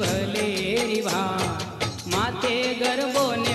भले रिवा माते गर्भो ने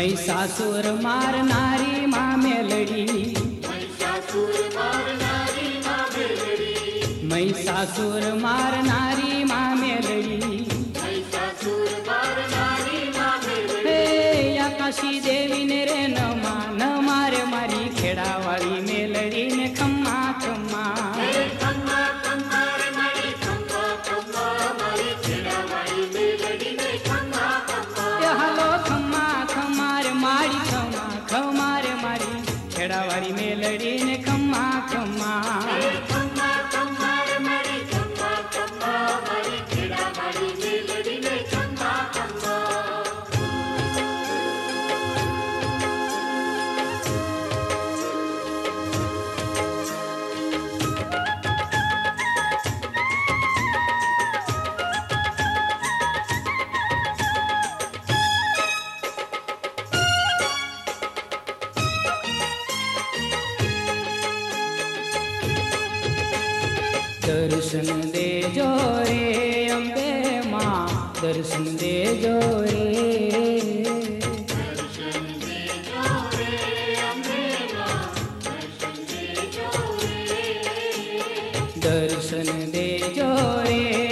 મહિષાસુર મારનારી મામે લડી મહિષાસુર મારનારી મામે લડી હે આકાશી દેવીને રે નમા. दर्शन दे जोरे।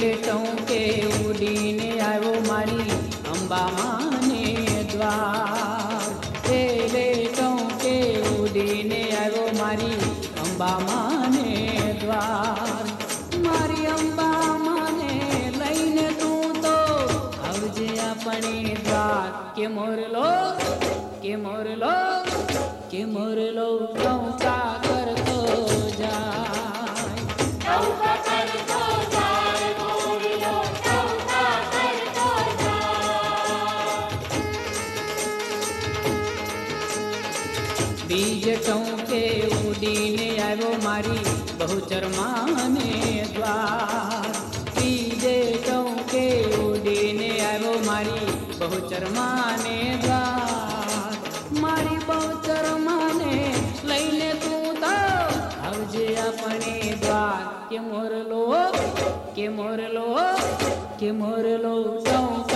टेटों के उडीने आयो मारी अंबा शर्माने द्वार। सीजे चौके उडीने आयो मारी बहु द्वार। मारी तू तो आवजे अपने द्वार। के मोर लो के मोर लो के मोर लो चौका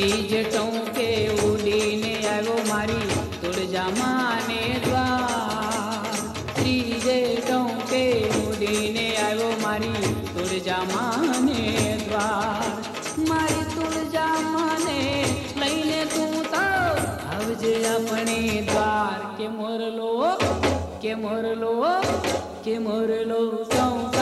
ત્રીજ ટોકે ઉડીને આવ્યો મારી તુળજા માને દ્વાર ત્રીજે ટોકે ઉડીને આવ્યો મારી તુળજા માને દ્વાર મારી તુળજા માને લઈને તું તો આવજે આપણે દ્વાર કે મોરલો કે મોરલો કે મોરલો ચૌકા